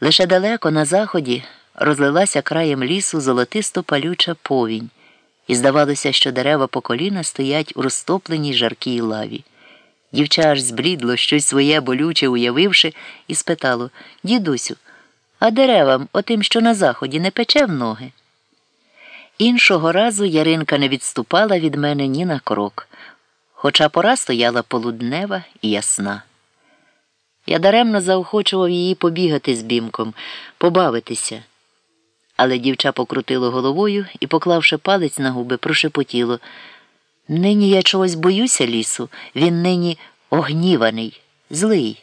Лише далеко на заході розлилася краєм лісу золотисто палюча повінь, і здавалося, що дерева по коліна стоять у розтопленій жаркій лаві. Дівча аж зблідло щось своє болюче уявивши, і спитало Дідусю, а деревам, отим, що на заході, не пече в ноги? Іншого разу Яринка не відступала від мене ні на крок, хоча пора стояла полуднева і ясна. Я даремно заохочував її побігати з бімком, побавитися. Але дівча покрутило головою і, поклавши палець на губи, прошепотіло. Нині я чогось боюся лісу, він нині огніваний, злий.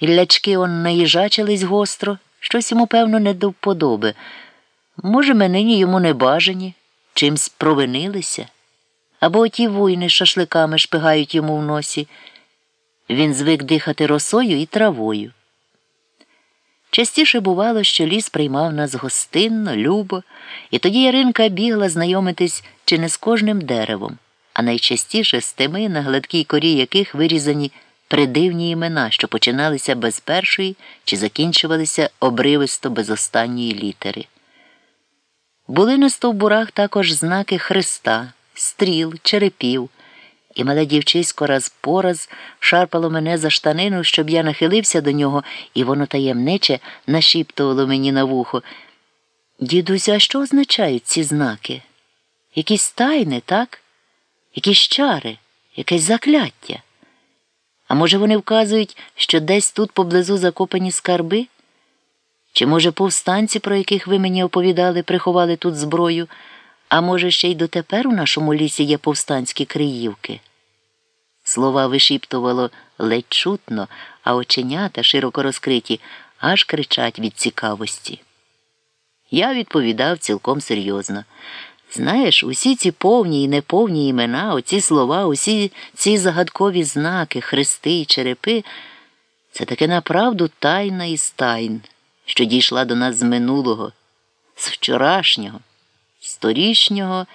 Іллячки он наїжачились гостро, щось йому, певно, не до вподоби. Може, ми нині йому не бажані, чимсь провинилися, або оті вуйни з шашликами шпигають йому в носі. Він звик дихати росою і травою. Частіше бувало, що ліс приймав нас гостинно, любо, і тоді Яринка бігла знайомитись чи не з кожним деревом, а найчастіше з тими, на гладкій корі яких вирізані придивні імена, що починалися без першої чи закінчувалися обривисто без останньої літери. Були на стовбурах також знаки хреста, стріл, черепів і мале дівчисько раз по раз шарпало мене за штанину, щоб я нахилився до нього, і воно таємниче нашіптувало мені на вухо. Дідуся, що означають ці знаки? Якісь тайни, так? Якісь чари, якесь закляття. А може, вони вказують, що десь тут поблизу закопані скарби? Чи, може, повстанці, про яких ви мені оповідали, приховали тут зброю, а може, ще й дотепер у нашому лісі є повстанські криївки? Слова вишіптувало ледь чутно, а оченята, широко розкриті, аж кричать від цікавості. Я відповідав цілком серйозно. Знаєш, усі ці повні і неповні імена, оці слова, усі ці загадкові знаки, хрести й черепи це таки направду тайна із тайн, що дійшла до нас з минулого, з вчорашнього, сторічнього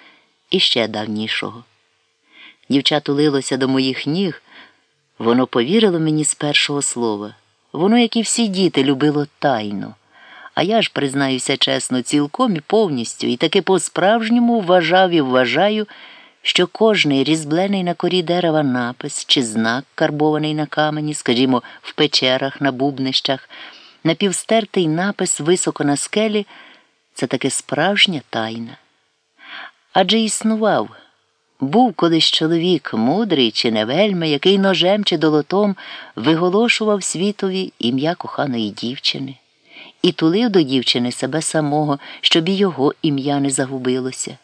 і ще давнішого. Дівча тулилося до моїх ніг, воно повірило мені з першого слова. Воно, як і всі діти, любило тайну. А я ж, признаюся чесно, цілком і повністю, і таки по-справжньому вважав і вважаю, що кожний різблений на корі дерева напис чи знак, карбований на камені, скажімо, в печерах, на бубнищах, напівстертий напис високо на скелі це таки справжня тайна. Адже існував. Був колись чоловік мудрий чи не вельми, який ножем чи долотом виголошував світові ім'я коханої дівчини і тулив до дівчини себе самого, щоб і його ім'я не загубилося.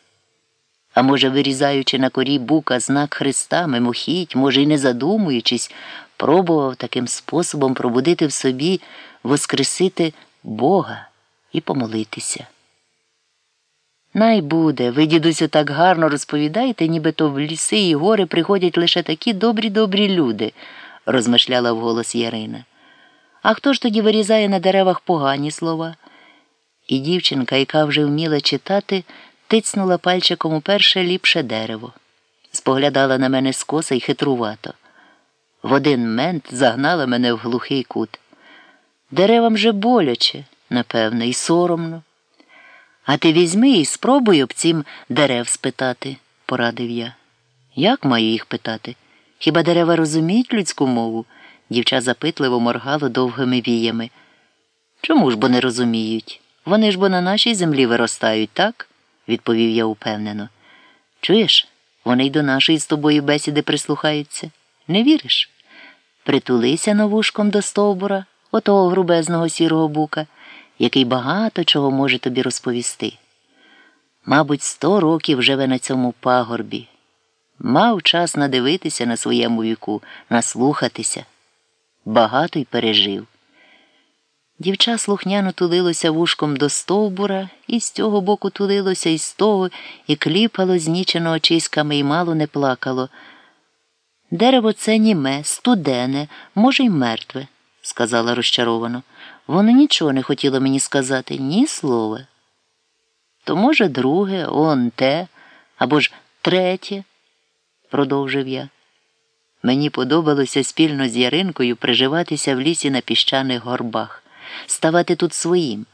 А може, вирізаючи на корі бука знак Христа, мимохідь, може, й не задумуючись, пробував таким способом пробудити в собі, воскресити Бога і помолитися. Най буде, ви, дідусю, так гарно розповідаєте, нібито в ліси і гори приходять лише такі добрі добрі люди, розмишляла вголос Ярина. А хто ж тоді вирізає на деревах погані слова? І дівчинка, яка вже вміла читати, тицнула пальчиком у перше ліпше дерево, споглядала на мене скоса й хитрувато. В один мент загнала мене в глухий кут. Деревам же боляче, напевно, і соромно. А ти візьми і спробуй об цім дерев спитати, порадив я. Як маю їх питати? Хіба дерева розуміють людську мову? Дівча запитливо моргало довгими віями. Чому ж бо не розуміють? Вони ж бо на нашій землі виростають, так? відповів я упевнено. Чуєш, вони й до нашої з тобою бесіди прислухаються. Не віриш? Притулися новушком до стовбура, отого грубезного сірого бука який багато чого може тобі розповісти. Мабуть, сто років живе на цьому пагорбі. Мав час надивитися на своєму віку, наслухатися. Багато й пережив. Дівча слухняно тулилося вушком до стовбура, і з цього боку тулилося, і з того, і кліпало знічено очиськами, і мало не плакало. Дерево це німе, студене, може, й мертве, сказала розчаровано. Воно нічого не хотіло мені сказати, ні слова. То, може, друге, он те, або ж третє, продовжив я. Мені подобалося спільно з Яринкою приживатися в лісі на піщаних горбах. ставати тут своїм.